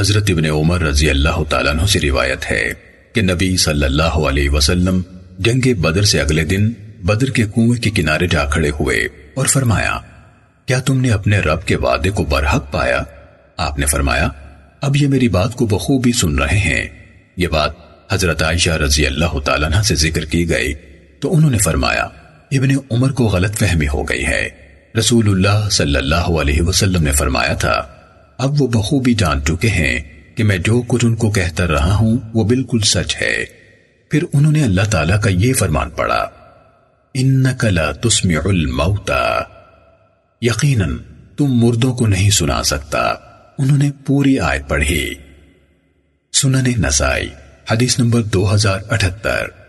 حضرت ابن عمر رضی اللہ تعالیٰ عنہ سے روایت ہے کہ نبی صلی اللہ علیہ وسلم جنگ بدر سے اگلے دن بدر کے کنویں کے کنارے جا کھڑے ہوئے اور فرمایا، کیا تم نے اپنے رب کے وعدے کو برحق پایا؟ آپ نے فرمایا، اب یہ میری بات کو بخوبی سن رہے ہیں۔ یہ بات حضرت عائشہ رضی اللہ تعالیٰ عنہ سے ذکر کی گئی۔ تو انہوں نے فرمایا، ابن عمر کو غلط فہمی ہو گئی ہے۔ رسول اللہ صلی اللہ علیہ وسلم نے فرمایا تھا اب وہ بخوبی جان چکے ہیں کہ میں جو کچھ ان کو کہتا رہا ہوں وہ بالکل سچ ہے۔ پھر انہوں نے اللہ تعالیٰ کا یہ فرمان پڑا اِنَّكَ لَا تُسْمِعُ الْمَوْتَى۔ یقیناً تم مردوں کو نہیں سنا سکتا۔ انہوں نے پوری آیت پڑھی۔ سنن نسائی، حدیث نمبر دو ہزار اٹھتر۔